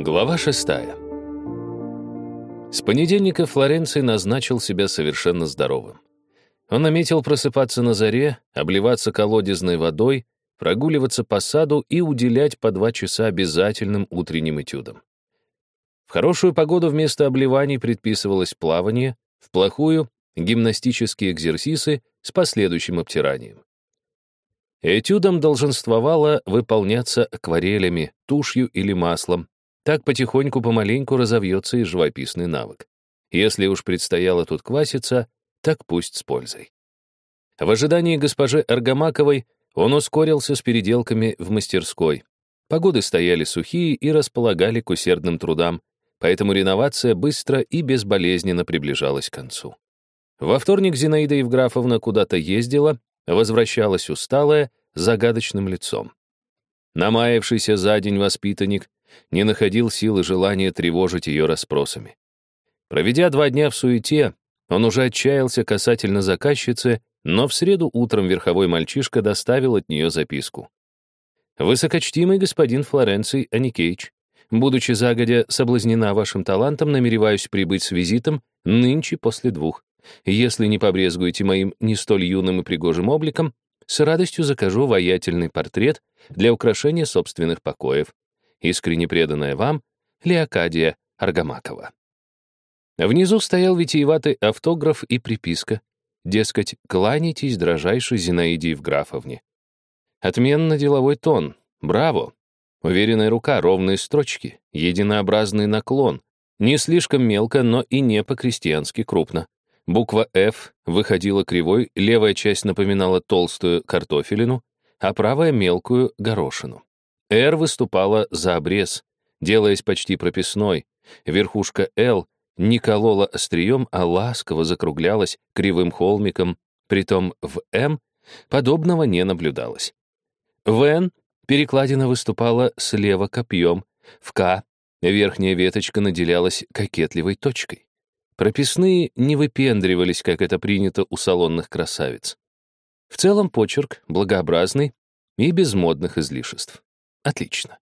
Глава шестая. С понедельника Флоренций назначил себя совершенно здоровым. Он наметил просыпаться на заре, обливаться колодезной водой, прогуливаться по саду и уделять по два часа обязательным утренним этюдам. В хорошую погоду вместо обливаний предписывалось плавание, в плохую — гимнастические экзерсисы с последующим обтиранием. Этюдом долженствовало выполняться акварелями, тушью или маслом, так потихоньку, помаленьку разовьется и живописный навык. Если уж предстояло тут кваситься, так пусть с пользой. В ожидании госпожи Аргамаковой он ускорился с переделками в мастерской. Погоды стояли сухие и располагали к усердным трудам, поэтому реновация быстро и безболезненно приближалась к концу. Во вторник Зинаида Евграфовна куда-то ездила, возвращалась усталая, загадочным лицом. Намаявшийся за день воспитанник не находил сил и желания тревожить ее расспросами. Проведя два дня в суете, он уже отчаялся касательно заказчицы, но в среду утром верховой мальчишка доставил от нее записку. «Высокочтимый господин Флоренций Аникеич, будучи загодя соблазнена вашим талантом, намереваюсь прибыть с визитом нынче после двух. Если не побрезгуете моим не столь юным и пригожим обликом, с радостью закажу воятельный портрет для украшения собственных покоев искренне преданная вам, Леокадия Аргамакова. Внизу стоял витиеватый автограф и приписка. Дескать, кланяйтесь дрожайшей Зинаиде Евграфовне. Отменно деловой тон. Браво! Уверенная рука, ровные строчки, единообразный наклон. Не слишком мелко, но и не по-крестьянски крупно. Буква «Ф» выходила кривой, левая часть напоминала толстую картофелину, а правая — мелкую горошину. «Р» выступала за обрез, делаясь почти прописной. Верхушка «Л» не колола острием, а ласково закруглялась кривым холмиком, притом в «М» подобного не наблюдалось. В «Н» перекладина выступала слева копьем, в «К» верхняя веточка наделялась кокетливой точкой. Прописные не выпендривались, как это принято у салонных красавиц. В целом почерк благообразный и без модных излишеств. Отлично.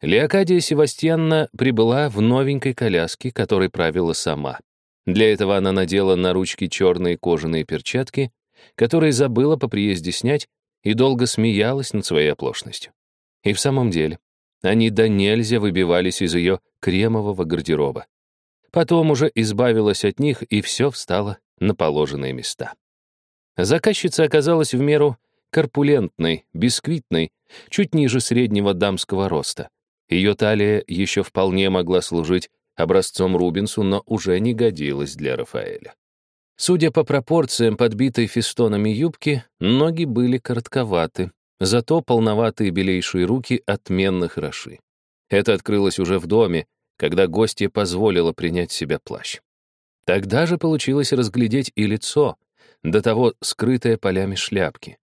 Леокадия Севастьянна прибыла в новенькой коляске, которой правила сама. Для этого она надела на ручки черные кожаные перчатки, которые забыла по приезде снять, и долго смеялась над своей оплошностью. И в самом деле, они до нельзя выбивались из ее кремового гардероба. Потом уже избавилась от них, и все встало на положенные места. Заказчица оказалась в меру корпулентной, бисквитной, чуть ниже среднего дамского роста. Ее талия еще вполне могла служить образцом Рубинсу, но уже не годилась для Рафаэля. Судя по пропорциям подбитой фестонами юбки, ноги были коротковаты, зато полноватые белейшие руки отменно хороши. Это открылось уже в доме, когда гостья позволила принять себя плащ. Тогда же получилось разглядеть и лицо, до того скрытое полями шляпки.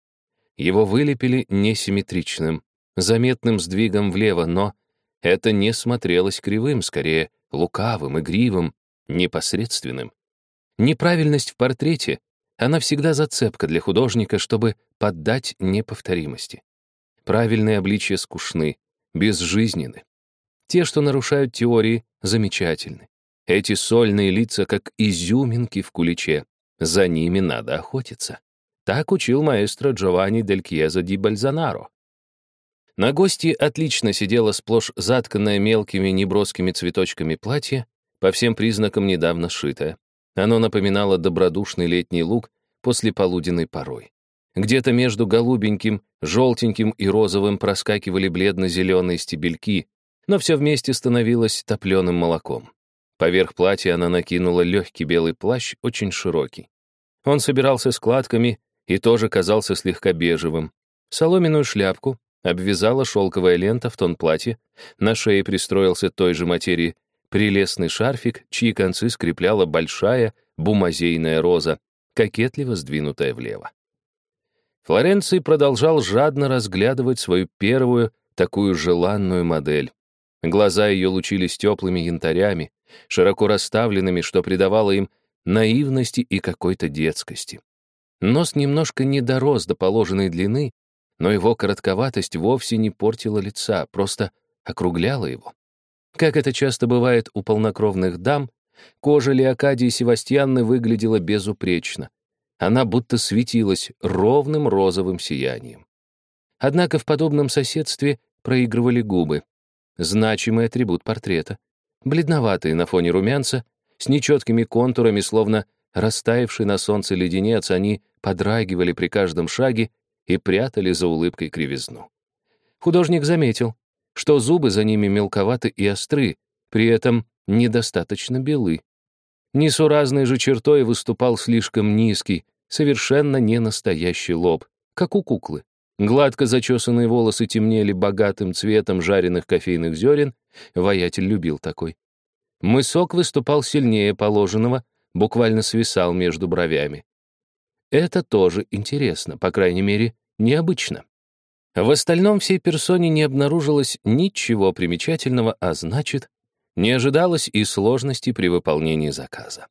Его вылепили несимметричным, заметным сдвигом влево, но это не смотрелось кривым, скорее лукавым, игривым, непосредственным. Неправильность в портрете, она всегда зацепка для художника, чтобы поддать неповторимости. Правильные обличия скучны, безжизненны. Те, что нарушают теории, замечательны. Эти сольные лица, как изюминки в куличе, за ними надо охотиться. Так учил маэстро Джованни дель Кьеза ди Бальзанаро. На гости отлично сидела сплошь затканная мелкими неброскими цветочками платье, по всем признакам недавно сшитое. Оно напоминало добродушный летний луг после полуденной порой. Где-то между голубеньким, желтеньким и розовым проскакивали бледно-зеленые стебельки, но все вместе становилось топленым молоком. Поверх платья она накинула легкий белый плащ, очень широкий. Он собирался складками и тоже казался слегка бежевым. Соломенную шляпку обвязала шелковая лента в тон платья, на шее пристроился той же материи прелестный шарфик, чьи концы скрепляла большая бумазейная роза, кокетливо сдвинутая влево. Флоренций продолжал жадно разглядывать свою первую, такую желанную модель. Глаза ее лучились теплыми янтарями, широко расставленными, что придавало им наивности и какой-то детскости. Нос немножко не дорос до положенной длины, но его коротковатость вовсе не портила лица, просто округляла его. Как это часто бывает у полнокровных дам, кожа Леокадии Севастьянны выглядела безупречно. Она будто светилась ровным розовым сиянием. Однако в подобном соседстве проигрывали губы. Значимый атрибут портрета. Бледноватые на фоне румянца, с нечеткими контурами, словно растаявший на солнце леденец, они подрагивали при каждом шаге и прятали за улыбкой кривизну. Художник заметил, что зубы за ними мелковаты и остры, при этом недостаточно белы. Несуразной же чертой выступал слишком низкий, совершенно не настоящий лоб, как у куклы. Гладко зачесанные волосы темнели богатым цветом жареных кофейных зерен, воятель любил такой. Мысок выступал сильнее положенного, буквально свисал между бровями. Это тоже интересно, по крайней мере, необычно. В остальном всей персоне не обнаружилось ничего примечательного, а значит, не ожидалось и сложности при выполнении заказа.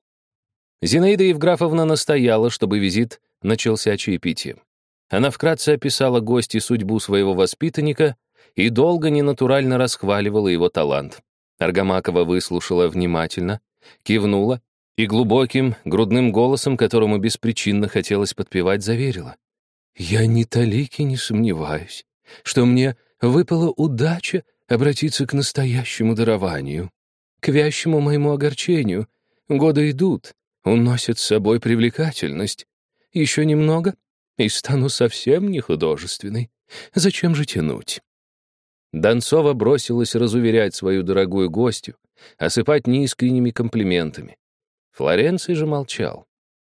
Зинаида Евграфовна настояла, чтобы визит начался чаепитием. Она вкратце описала гости судьбу своего воспитанника и долго ненатурально расхваливала его талант. Аргамакова выслушала внимательно, кивнула и глубоким, грудным голосом, которому беспричинно хотелось подпевать, заверила. «Я ни талики не сомневаюсь, что мне выпала удача обратиться к настоящему дарованию, к вящему моему огорчению. Годы идут, уносят с собой привлекательность. Еще немного, и стану совсем не художественной. Зачем же тянуть?» Донцова бросилась разуверять свою дорогую гостью, осыпать неискренними комплиментами. Флоренций же молчал.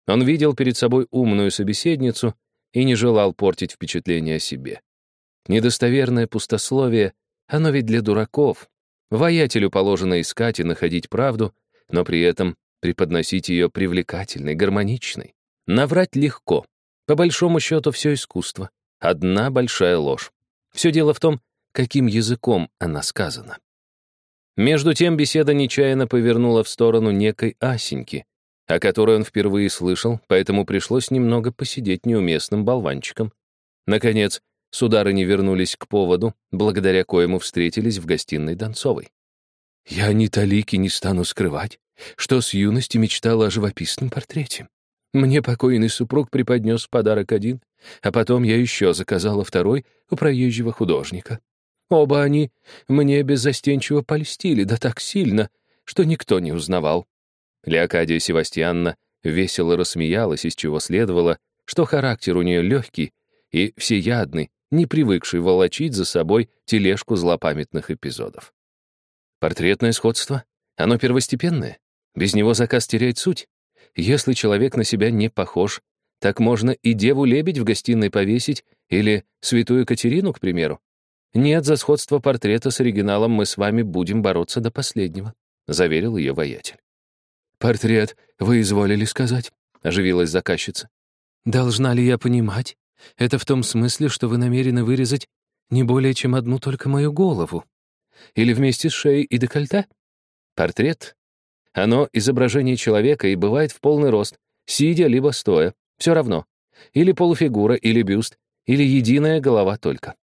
Он видел перед собой умную собеседницу и не желал портить впечатление о себе. Недостоверное пустословие, оно ведь для дураков. Воятелю положено искать и находить правду, но при этом преподносить ее привлекательной, гармоничной. Наврать легко. По большому счету все искусство. Одна большая ложь. Все дело в том, каким языком она сказана. Между тем беседа нечаянно повернула в сторону некой Асеньки, о которой он впервые слышал, поэтому пришлось немного посидеть неуместным болванчиком. Наконец, сударыни вернулись к поводу, благодаря коему встретились в гостиной Донцовой. «Я ни талики не стану скрывать, что с юности мечтала о живописном портрете. Мне покойный супруг преподнес подарок один, а потом я еще заказала второй у проезжего художника. Оба они мне беззастенчиво польстили, да так сильно, что никто не узнавал. Леокадия Севастьянна весело рассмеялась, из чего следовало, что характер у нее легкий и всеядный, не привыкший волочить за собой тележку злопамятных эпизодов. Портретное сходство? Оно первостепенное? Без него заказ теряет суть? Если человек на себя не похож, так можно и деву-лебедь в гостиной повесить или святую Катерину, к примеру. «Нет, за сходство портрета с оригиналом мы с вами будем бороться до последнего», — заверил ее воятель. «Портрет вы изволили сказать?» — оживилась заказчица. «Должна ли я понимать? Это в том смысле, что вы намерены вырезать не более чем одну только мою голову? Или вместе с шеей и декольте? Портрет — оно изображение человека и бывает в полный рост, сидя либо стоя, все равно. Или полуфигура, или бюст, или единая голова только.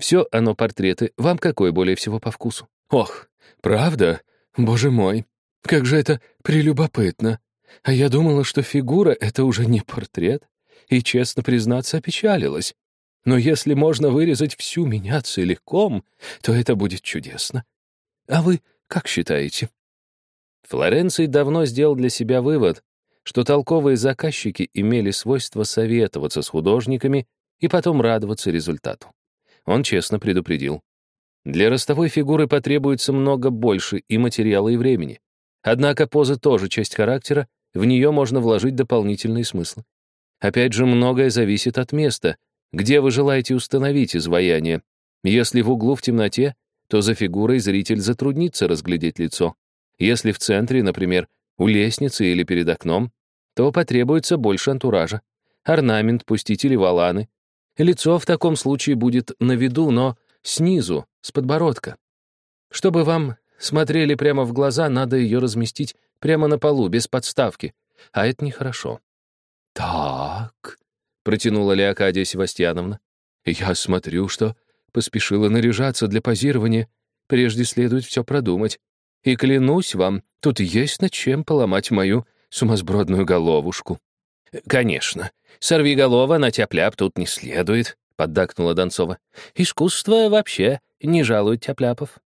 Все оно портреты. Вам какой более всего по вкусу? Ох, правда? Боже мой, как же это прелюбопытно. А я думала, что фигура — это уже не портрет, и, честно признаться, опечалилась. Но если можно вырезать всю меня целиком, то это будет чудесно. А вы как считаете? Флоренций давно сделал для себя вывод, что толковые заказчики имели свойство советоваться с художниками и потом радоваться результату. Он честно предупредил. Для ростовой фигуры потребуется много больше и материала, и времени. Однако поза тоже часть характера, в нее можно вложить дополнительные смыслы. Опять же, многое зависит от места, где вы желаете установить изваяние. Если в углу в темноте, то за фигурой зритель затруднится разглядеть лицо. Если в центре, например, у лестницы или перед окном, то потребуется больше антуража. Орнамент пустить или валаны, Лицо в таком случае будет на виду, но снизу, с подбородка. Чтобы вам смотрели прямо в глаза, надо ее разместить прямо на полу, без подставки. А это нехорошо. «Так», — протянула Леокадия Севастьяновна, «я смотрю, что поспешила наряжаться для позирования. Прежде следует все продумать. И клянусь вам, тут есть над чем поломать мою сумасбродную головушку». «Конечно. Сорви голова на тяп-ляп тут не следует», — поддакнула Донцова. «Искусство вообще не жалует тяп-ляпов».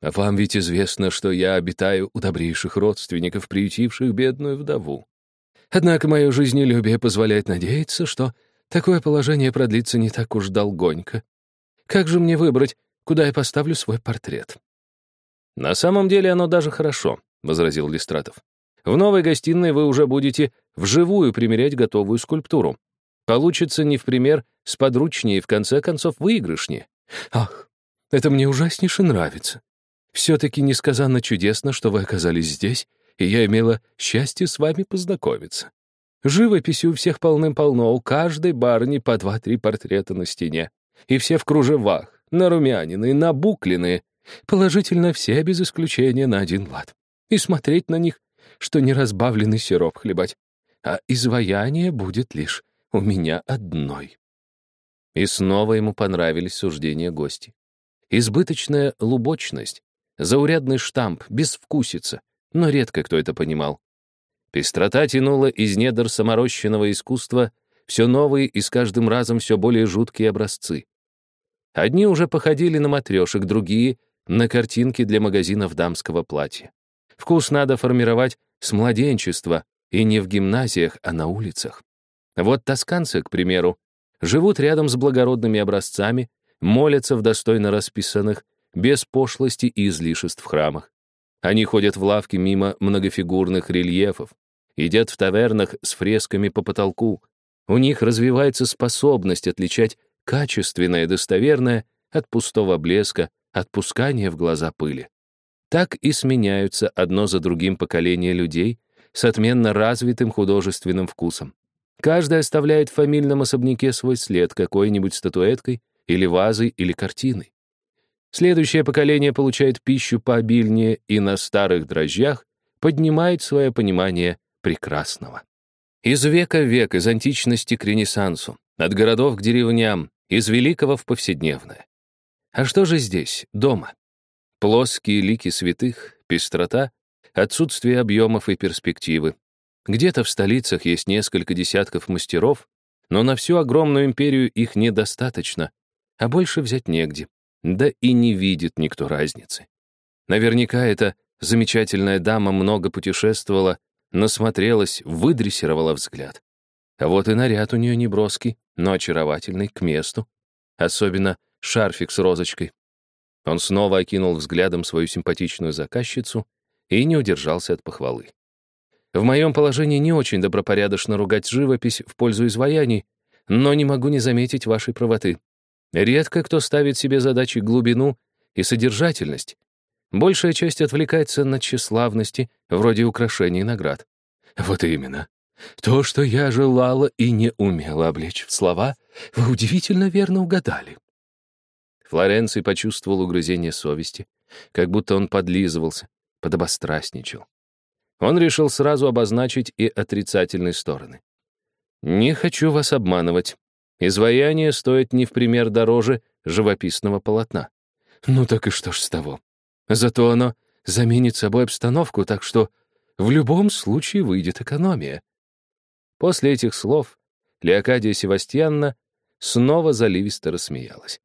«Вам ведь известно, что я обитаю у добрейших родственников, приютивших бедную вдову. Однако мое жизнелюбие позволяет надеяться, что такое положение продлится не так уж долгонько. Как же мне выбрать, куда я поставлю свой портрет?» «На самом деле оно даже хорошо», — возразил Листратов. «В новой гостиной вы уже будете вживую примерять готовую скульптуру. Получится не в пример сподручнее и в конце концов выигрышнее». «Ах, это мне ужаснейше нравится. Все-таки несказанно чудесно, что вы оказались здесь, и я имела счастье с вами познакомиться. Живописи у всех полным-полно, у каждой барыни по два-три портрета на стене. И все в кружевах, нарумяненные, набукленные. Положительно все без исключения на один лад. И смотреть на них, что не разбавленный сироп хлебать. А изваяние будет лишь у меня одной. И снова ему понравились суждения гости. Избыточная лубочность, заурядный штамп, безвкусица, но редко кто это понимал. Пестрота тянула из недр саморощенного искусства все новые и с каждым разом все более жуткие образцы. Одни уже походили на матрешек, другие — на картинки для магазинов дамского платья. Вкус надо формировать с младенчества, и не в гимназиях, а на улицах. Вот тосканцы, к примеру, живут рядом с благородными образцами, молятся в достойно расписанных, без пошлости и излишеств в храмах. Они ходят в лавки мимо многофигурных рельефов, едят в тавернах с фресками по потолку. У них развивается способность отличать качественное достоверное от пустого блеска, от пускания в глаза пыли. Так и сменяются одно за другим поколения людей с отменно развитым художественным вкусом. Каждый оставляет в фамильном особняке свой след какой-нибудь статуэткой или вазой или картиной. Следующее поколение получает пищу пообильнее и на старых дрожжах поднимает свое понимание прекрасного. Из века в век, из античности к ренессансу, от городов к деревням, из великого в повседневное. А что же здесь, дома? Плоские лики святых, пестрота, отсутствие объемов и перспективы. Где-то в столицах есть несколько десятков мастеров, но на всю огромную империю их недостаточно, а больше взять негде. Да и не видит никто разницы. Наверняка эта замечательная дама много путешествовала, насмотрелась, выдрессировала взгляд. А вот и наряд у нее неброский, но очаровательный, к месту. Особенно шарфик с розочкой. Он снова окинул взглядом свою симпатичную заказчицу и не удержался от похвалы. В моем положении не очень добропорядочно ругать живопись в пользу изваяний, но не могу не заметить вашей правоты. Редко кто ставит себе задачи глубину и содержательность. Большая часть отвлекается на тщеславности, вроде украшений и наград. Вот именно. То, что я желала и не умела облечь в слова, вы удивительно верно угадали. Флоренций почувствовал угрызение совести, как будто он подлизывался, подобострастничал. Он решил сразу обозначить и отрицательные стороны. «Не хочу вас обманывать. Изваяние стоит не в пример дороже живописного полотна. Ну так и что ж с того? Зато оно заменит собой обстановку, так что в любом случае выйдет экономия. После этих слов Леокадия Севастьянна снова заливисто рассмеялась.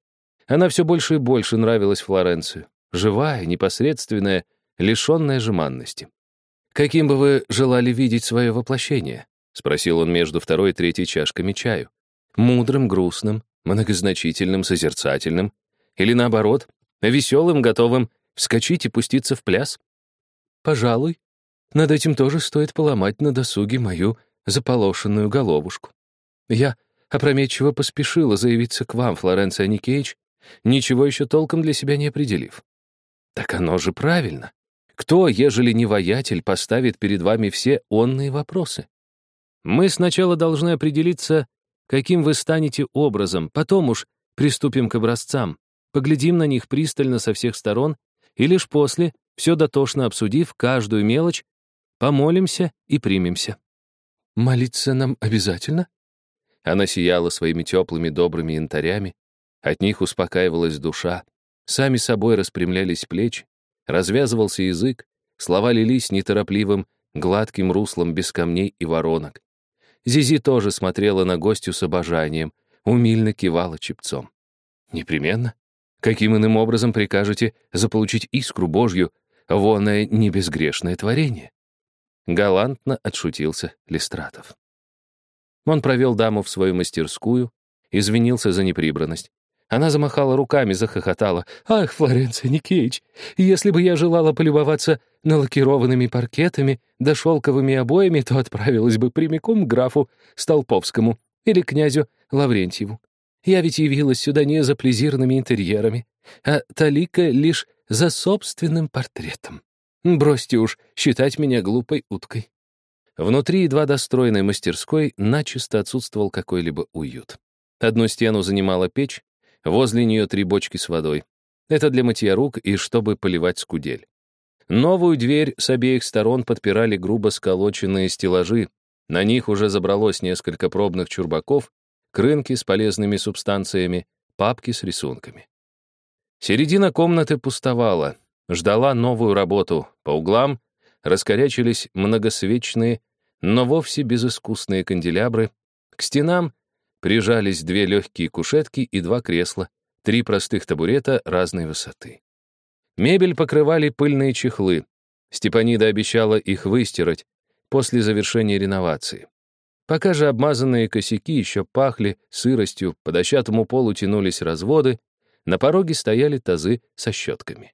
Она все больше и больше нравилась Флоренцию. Живая, непосредственная, лишенная жеманности. «Каким бы вы желали видеть свое воплощение?» — спросил он между второй и третьей чашками чаю. Мудрым, грустным, многозначительным, созерцательным? Или наоборот, веселым, готовым вскочить и пуститься в пляс? Пожалуй, над этим тоже стоит поломать на досуге мою заполошенную головушку. Я опрометчиво поспешила заявиться к вам, Флоренция Никеич, ничего еще толком для себя не определив. Так оно же правильно. Кто, ежели не воятель, поставит перед вами все онные вопросы? Мы сначала должны определиться, каким вы станете образом, потом уж приступим к образцам, поглядим на них пристально со всех сторон, и лишь после, все дотошно обсудив каждую мелочь, помолимся и примемся. Молиться нам обязательно? Она сияла своими теплыми добрыми янтарями, от них успокаивалась душа, сами собой распрямлялись плечи, Развязывался язык, слова лились неторопливым, гладким руслом без камней и воронок. Зизи тоже смотрела на гостю с обожанием, умильно кивала чепцом. «Непременно. Каким иным образом прикажете заполучить искру Божью, воное небезгрешное творение?» Галантно отшутился Листратов. Он провел даму в свою мастерскую, извинился за неприбранность. Она замахала руками, захохотала. «Ах, Флоренция Никеич, если бы я желала полюбоваться налакированными паркетами да шелковыми обоями, то отправилась бы прямиком к графу Столповскому или князю Лаврентьеву. Я ведь явилась сюда не за плезирными интерьерами, а талика лишь за собственным портретом. Бросьте уж считать меня глупой уткой». Внутри едва достроенной мастерской начисто отсутствовал какой-либо уют. Одну стену занимала печь, возле нее три бочки с водой. Это для мытья рук и чтобы поливать скудель. Новую дверь с обеих сторон подпирали грубо сколоченные стеллажи. На них уже забралось несколько пробных чурбаков, крынки с полезными субстанциями, папки с рисунками. Середина комнаты пустовала, ждала новую работу. По углам раскорячились многосвечные но вовсе безыскусные канделябры. К стенам прижались две легкие кушетки и два кресла, три простых табурета разной высоты. Мебель покрывали пыльные чехлы. Степанида обещала их выстирать после завершения реновации. Пока же обмазанные косяки еще пахли сыростью, по дощатому полу тянулись разводы, на пороге стояли тазы со щетками.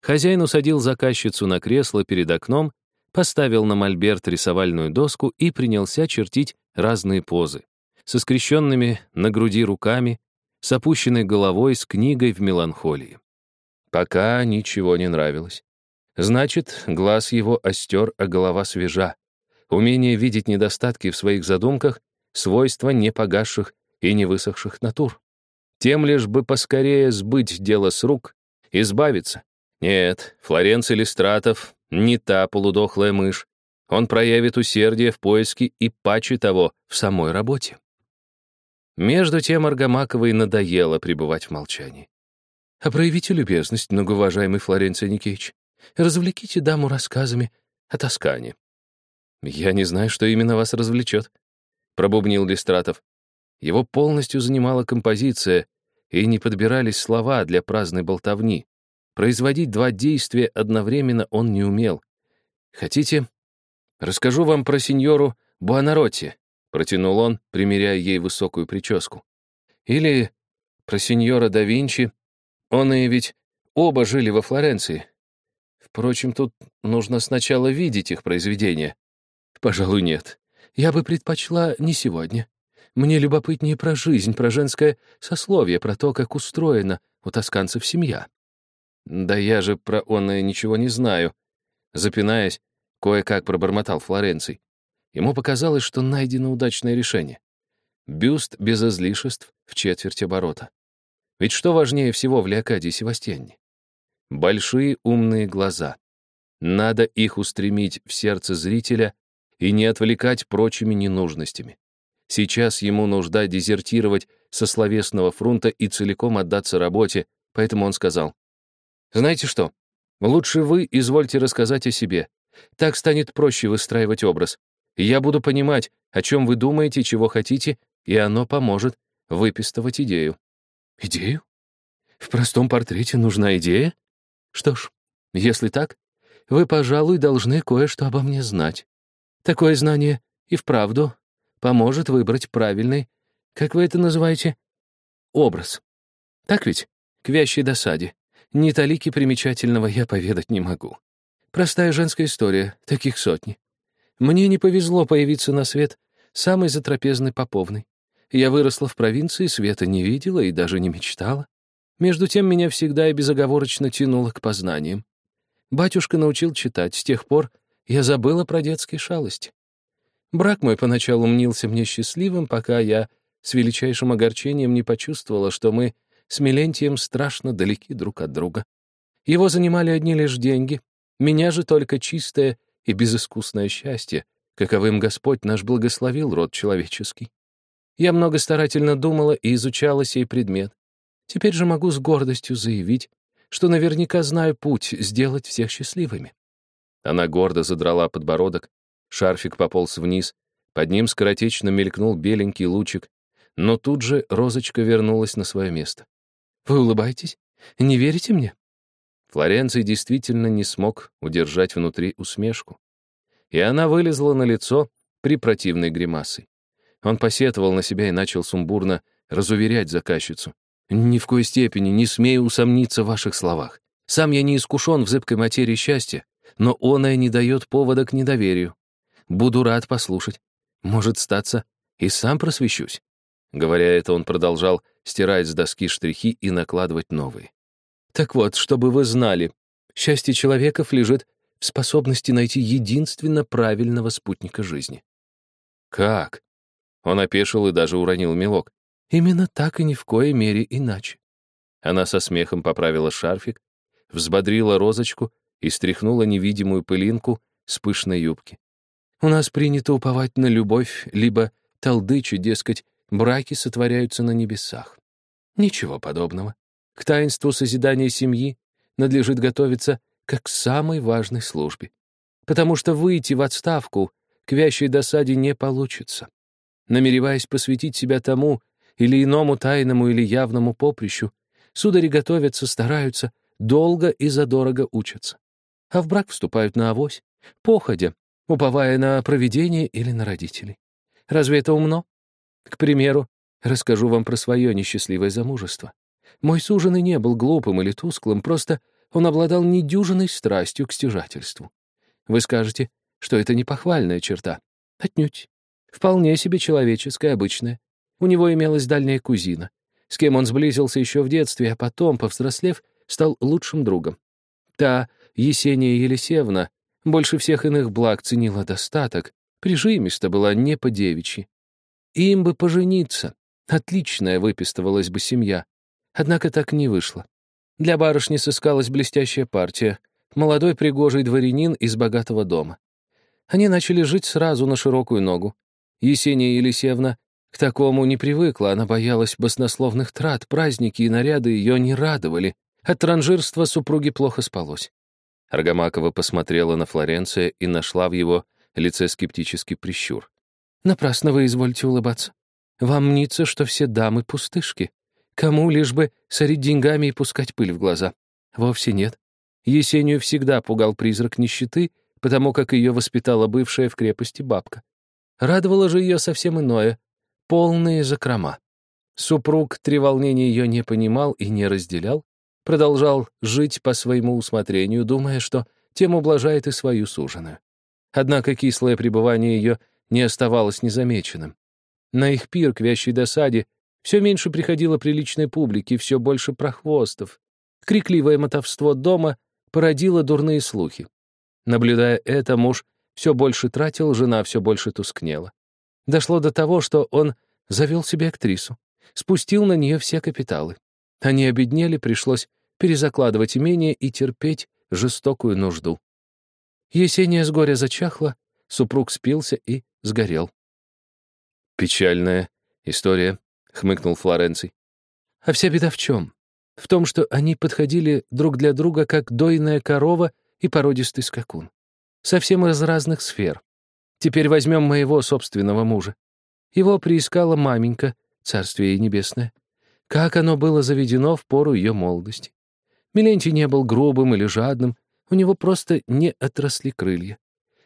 Хозяин усадил заказчицу на кресло перед окном поставил на мольберт рисовальную доску и принялся чертить разные позы. Со скрещенными на груди руками, с опущенной головой, с книгой в меланхолии. Пока ничего не нравилось. Значит, глаз его остер, а голова свежа. Умение видеть недостатки в своих задумках — свойства непогасших и не высохших натур. Тем лишь бы поскорее сбыть дело с рук, избавиться. Нет, Флоренций Листратов не та полудохлая мышь. Он проявит усердие в поиске и паче того в самой работе. Между тем Аргамаковой надоело пребывать в молчании. «А проявите любезность, многоуважаемый Флоренций Никеич. Развлеките даму рассказами о Тоскане». «Я не знаю, что именно вас развлечет», — пробубнил Листратов. Его полностью занимала композиция, и не подбирались слова для праздной болтовни. Производить два действия одновременно он не умел. «Хотите, расскажу вам про сеньору Буанаротти», протянул он, примеряя ей высокую прическу. «Или про сеньора да Винчи. Он и ведь оба жили во Флоренции. Впрочем, тут нужно сначала видеть их произведения. Пожалуй, нет. Я бы предпочла не сегодня. Мне любопытнее про жизнь, про женское сословие, про то, как устроена у тосканцев семья. «Да я же про оное ничего не знаю», — запинаясь, кое-как пробормотал Флоренций. Ему показалось, что найдено удачное решение. Бюст без излишеств в четверть оборота. Ведь что важнее всего в Леокадии Севастьяне? Большие умные глаза. Надо их устремить в сердце зрителя и не отвлекать прочими ненужностями. Сейчас ему нужда дезертировать со словесного фронта и целиком отдаться работе, поэтому он сказал, знаете что? Лучше вы извольте рассказать о себе. Так станет проще выстраивать образ. Я буду понимать, о чем вы думаете, чего хотите, и оно поможет выпистывать идею. Идею? В простом портрете нужна идея? Что ж, если так, вы, пожалуй, должны кое-что обо мне знать. Такое знание и вправду поможет выбрать правильный, как вы это называете, образ. Так ведь? К вящей досаде. Ни талики примечательного я поведать не могу. Простая женская история, таких сотни. Мне не повезло появиться на свет самой затрапезной поповной. Я выросла в провинции, света не видела и даже не мечтала. Между тем меня всегда и безоговорочно тянуло к познаниям. Батюшка научил читать, с тех пор я забыла про детские шалости. Брак мой поначалу мнился мне счастливым, пока я с величайшим огорчением не почувствовала, что мы с Милентием страшно далеки друг от друга. Его занимали одни лишь деньги, меня же только чистое и безыскусное счастье, каковым Господь наш благословил род человеческий. Я много старательно думала и изучала сей предмет. Теперь же могу с гордостью заявить, что наверняка знаю путь сделать всех счастливыми». Она гордо задрала подбородок, шарфик пополз вниз, под ним скоротечно мелькнул беленький лучик, но тут же розочка вернулась на свое место. «Вы улыбаетесь? Не верите мне?» Флоренций действительно не смог удержать внутри усмешку. И она вылезла на лицо при противной гримасой. Он посетовал на себя и начал сумбурно разуверять заказчицу. «Ни в коей степени не смею усомниться в ваших словах. Сам я не искушен в зыбкой материи счастья, но оное не дает повода к недоверию. Буду рад послушать. Может, статься, и сам просвещусь». Говоря это, он продолжал стирать с доски штрихи и накладывать новые. «Так вот, чтобы вы знали, счастье человеков лежит в способности найти единственно правильного спутника жизни». «Как?» Он опешил и даже уронил мелок. «Именно так и ни в коей мере иначе». Она со смехом поправила шарфик, взбодрила розочку и стряхнула невидимую пылинку с пышной юбки. «У нас принято уповать на любовь, либо толдычи, дескать, браки сотворяются на небесах. Ничего подобного. К таинству созидания семьи надлежит готовиться как к самой важной службе. Потому что выйти в отставку к вящей досаде не получится. Намереваясь посвятить себя тому или иному тайному или явному поприщу, судари готовятся, стараются, долго и задорого учатся. А в брак вступают на авось, походя, уповая на провидение или на родителей. Разве это умно? К примеру, расскажу вам про свое несчастливое замужество. Мой суженый не был глупым или тусклым, просто он обладал недюжиной страстью к стяжательству. Вы скажете, что это не похвальная черта. Отнюдь. Вполне себе человеческая, обычная. У него имелась дальняя кузина, с кем он сблизился еще в детстве, а потом, повзрослев, стал лучшим другом. Та, Есения Елисеевна, больше всех иных благ ценила достаток, прижимисто была не по-девичьи. Им бы пожениться, отличная выпистывалась бы семья. Однако так не вышло. Для барышни сыскалась блестящая партия, молодой пригожий дворянин из богатого дома. Они начали жить сразу на широкую ногу. Есения Елисеевна к такому не привыкла, она боялась баснословных трат, праздники и наряды ее не радовали. От транжирства супруге плохо спалось. Аргамакова посмотрела на Флоренция и нашла в его лице скептический прищур. «Напрасно вы извольте улыбаться. Вам мнится, что все дамы пустышки. Кому лишь бы сорить деньгами и пускать пыль в глаза? Вовсе нет. Есению всегда пугал призрак нищеты, потому как ее воспитала бывшая в крепости бабка. Радовало же ее совсем иное — полные закрома. Супруг треволнения ее не понимал и не разделял, продолжал жить по своему усмотрению, думая, что тем ублажает и свою суженую. Однако кислое пребывание ее не оставалось незамеченным. На их пир к вящей досаде все меньше приходило приличной публики, все больше прохвостов. Крикливое мотовство дома породило дурные слухи. Наблюдая это, муж все больше тратил, жена все больше тускнела. Дошло до того, что он завел себе актрису, спустил на нее все капиталы. Они обеднели, пришлось перезакладывать имение и терпеть жестокую нужду. Есения с горя зачахла, супруг спился и сгорел. «Печальная история», — хмыкнул Флоренций. «А вся беда в чем? В том, что они подходили друг для друга, как дойная корова и породистый скакун совсем из разных сфер. Теперь возьмем моего собственного мужа. Его приискала маменька, царствие небесное. Как оно было заведено в пору ее молодости. Милентий не был грубым или жадным, у него просто не отросли крылья.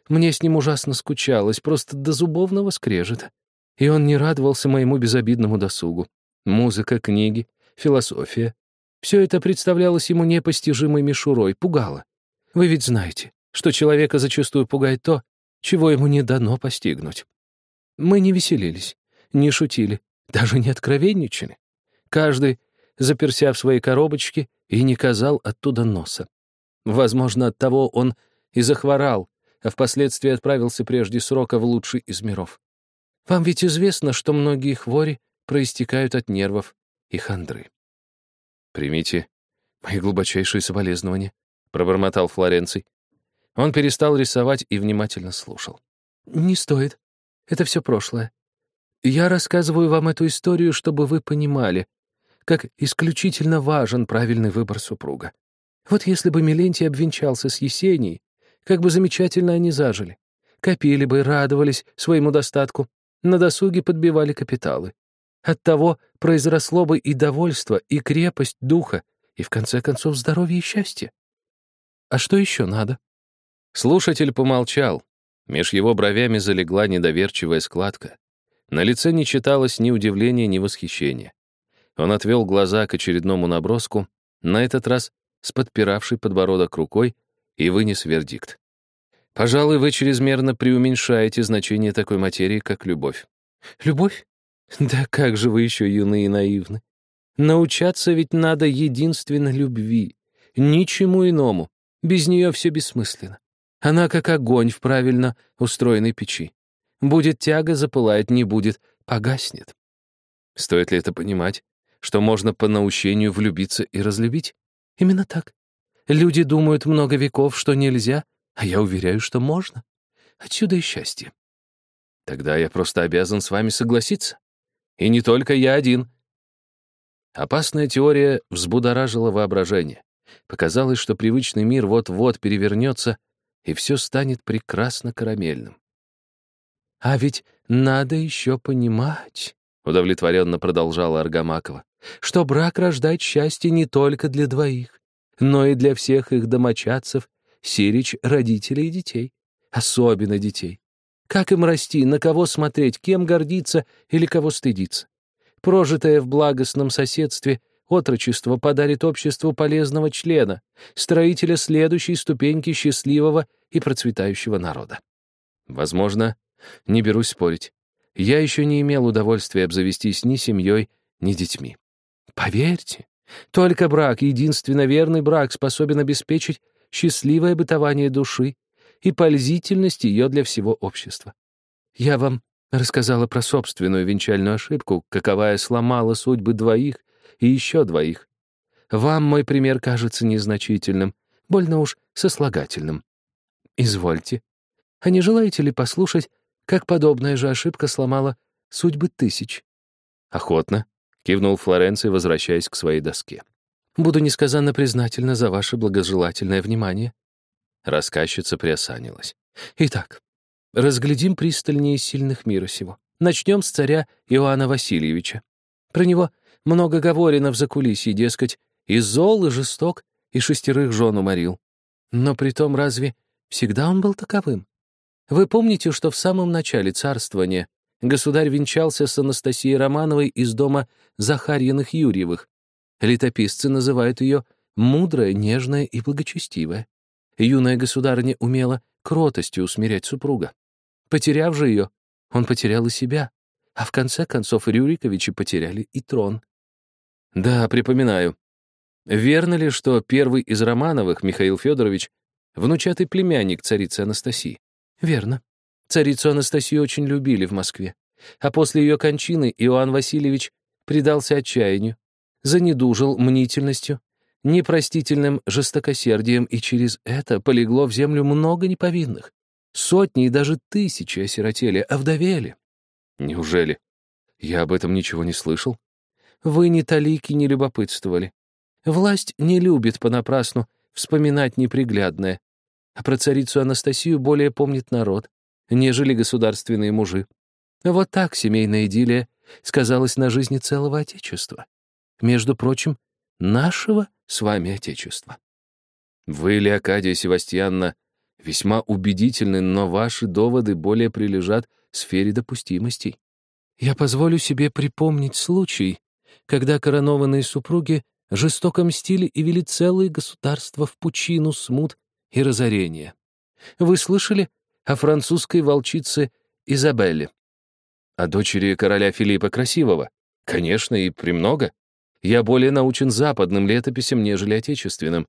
Мне с ним ужасно скучалось, просто до зубовного скрежета. И он не радовался моему безобидному досугу. Музыка, книги, философия. Все это представлялось ему непостижимой мишурой, пугало. Вы ведь знаете, что человека зачастую пугает то, чего ему не дано постигнуть. Мы не веселились, не шутили, даже не откровенничали. Каждый, заперся в своей коробочке, и не казал оттуда носа. Возможно, от того он и захворал, а впоследствии отправился прежде срока в лучший из миров. Вам ведь известно, что многие хвори проистекают от нервов и хандры. «Примите мои глубочайшие соболезнования», — пробормотал Флоренций. Он перестал рисовать и внимательно слушал. «Не стоит. Это все прошлое. Я рассказываю вам эту историю, чтобы вы понимали, как исключительно важен правильный выбор супруга. Вот если бы Мелентий обвенчался с Есенией, как бы замечательно они зажили. Копили бы, радовались своему достатку, на досуге подбивали капиталы. Оттого произросло бы и довольство, и крепость духа, и, в конце концов, здоровье и счастье. А что еще надо? Слушатель помолчал. Меж его бровями залегла недоверчивая складка. На лице не читалось ни удивления, ни восхищения. Он отвел глаза к очередному наброску, на этот раз с подпиравшей подбородок рукой, и вынес вердикт. «Пожалуй, вы чрезмерно преуменьшаете значение такой материи, как любовь». «Любовь? Да как же вы еще юны и наивны. Научаться ведь надо единственно любви, ничему иному. Без нее все бессмысленно. Она как огонь в правильно устроенной печи. Будет тяга, запылает, не будет, погаснет. Стоит ли это понимать, что можно по наущению влюбиться и разлюбить? Именно так. Люди думают много веков, что нельзя, а я уверяю, что можно. Отсюда и счастье. Тогда я просто обязан с вами согласиться. И не только я один. Опасная теория взбудоражила воображение. Показалось, что привычный мир вот-вот перевернется, и все станет прекрасно карамельным. «А ведь надо еще понимать», — удовлетворенно продолжала Аргамакова, «что брак рождает счастье не только для двоих, но и для всех их домочадцев, сирич, родителей и детей, особенно детей. Как им расти, на кого смотреть, кем гордиться или кого стыдиться? Прожитое в благостном соседстве отрочество подарит обществу полезного члена, строителя следующей ступеньки счастливого и процветающего народа. Возможно, не берусь спорить. Я еще не имел удовольствия обзавестись ни семьей, ни детьми. Поверьте, только брак, единственно верный брак, способен обеспечить счастливое бытование души и пользительность ее для всего общества. Я вам рассказала про собственную венчальную ошибку, каковая сломала судьбы двоих и еще двоих. Вам мой пример кажется незначительным, больно уж сослагательным. Извольте. А не желаете ли послушать, как подобная же ошибка сломала судьбы тысяч? Охотно, кивнул Флоренций, возвращаясь к своей доске. Буду несказанно признательна за ваше благожелательное внимание. Рассказчица приосанилась. Итак, разглядим пристальнее сильных мира сего. Начнем с царя Иоанна Васильевича. Про него много говорено в закулисье, дескать, и зол, и жесток, и шестерых жен уморил. Но при том разве всегда он был таковым? Вы помните, что в самом начале царствования государь венчался с Анастасией Романовой из дома Захарьиных Юрьевых. Летописцы называют ее мудрая, нежная и благочестивая. Юная государыня умела кротостью усмирять супруга. Потеряв же ее, он потерял и себя, а в конце концов Рюриковичи потеряли и трон. Да, припоминаю. Верно ли, что первый из Романовых, Михаил Федорович, внучатый племянник царицы Анастасии? Верно. Царицу Анастасию очень любили в Москве. А после ее кончины Иоанн Васильевич предался отчаянию, занедужил мнительностью непростительным жестокосердием, и через это полегло в землю много неповинных. Сотни и даже тысячи осиротели, овдовели. Неужели? Я об этом ничего не слышал. Вы ни талики не любопытствовали. Власть не любит понапрасну вспоминать неприглядное, а про царицу Анастасию более помнит народ, нежели государственные мужи. Вот так семейная идиллия сказалась на жизни целого Отечества. Между прочим, нашего с вами Отечества. Вы, Леокадия Севастьянна, весьма убедительны, но ваши доводы более прилежат сфере допустимостей. Я позволю себе припомнить случай, когда коронованные супруги жестоко мстили и вели целые государства в пучину смут и разорения. Вы слышали о французской волчице Изабелле? О дочери короля Филиппа Красивого? Конечно, и премного. Я более научен западным летописям, нежели отечественным.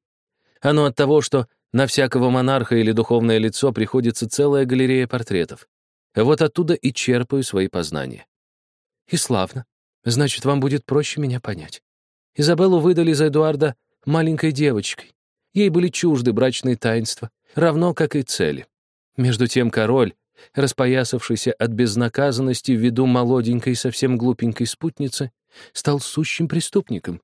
Оно от того, что на всякого монарха или духовное лицо приходится целая галерея портретов. Вот оттуда и черпаю свои познания. И славно. Значит, вам будет проще меня понять. Изабеллу выдали за Эдуарда маленькой девочкой. Ей были чужды брачные таинства, равно как и цели. Между тем король, распоясавшийся от безнаказанности в виду молоденькой совсем глупенькой спутницы, стал сущим преступником.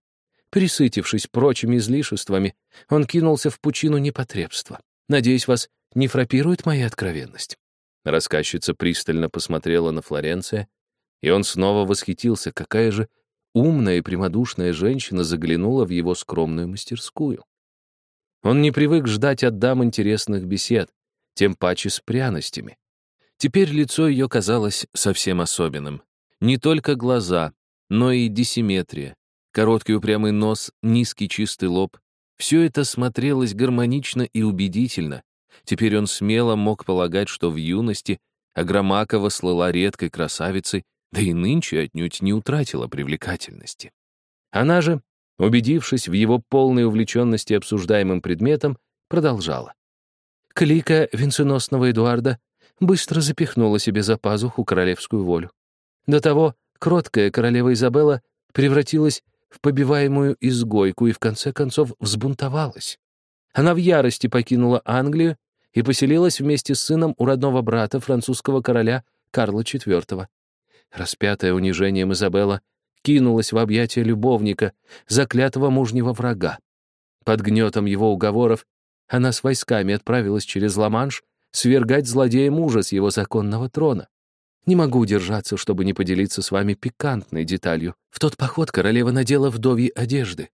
Присытившись прочими излишествами, он кинулся в пучину непотребства. Надеюсь, вас не фрапирует моя откровенность. Рассказчица пристально посмотрела на Флоренция, и он снова восхитился, какая же умная и прямодушная женщина заглянула в его скромную мастерскую. Он не привык ждать от дам интересных бесед, тем паче с пряностями. Теперь лицо ее казалось совсем особенным. Не только глаза, но и диссиметрия, короткий упрямый нос, низкий чистый лоб. Все это смотрелось гармонично и убедительно. Теперь он смело мог полагать, что в юности Агромакова слыла редкой красавицей, да и нынче отнюдь не утратила привлекательности. Она же, убедившись в его полной увлеченности обсуждаемым предметом, продолжала. Клика венценосного Эдуарда быстро запихнула себе за пазуху королевскую волю. До того кроткая королева Изабелла превратилась в побиваемую изгойку и в конце концов взбунтовалась. Она в ярости покинула Англию и поселилась вместе с сыном у родного брата французского короля Карла IV. Распятая унижением Изабелла кинулась в объятия любовника, заклятого мужнего врага. Под гнетом его уговоров она с войсками отправилась через Ла-Манш свергать злодея мужа с его законного трона. Не могу удержаться, чтобы не поделиться с вами пикантной деталью. В тот поход королева надела вдовьи одежды.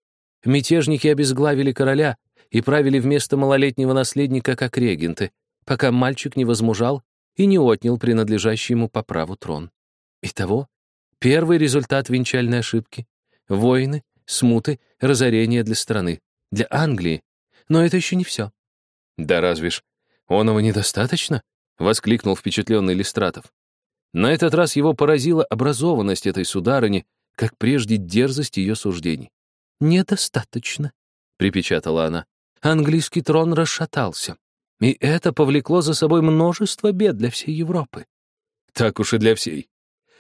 Мятежники обезглавили короля и правили вместо малолетнего наследника как регенты, пока мальчик не возмужал и не отнял принадлежащий ему по праву трон. Итого, первый результат венчальной ошибки — войны, смуты, разорения для страны, для Англии. Но это еще не все. «Да разве ж оного недостаточно?» — воскликнул впечатленный Листратов. На этот раз его поразила образованность этой сударыни, как прежде дерзость ее суждений. «Недостаточно», — припечатала она. «Английский трон расшатался, и это повлекло за собой множество бед для всей Европы». «Так уж и для всей.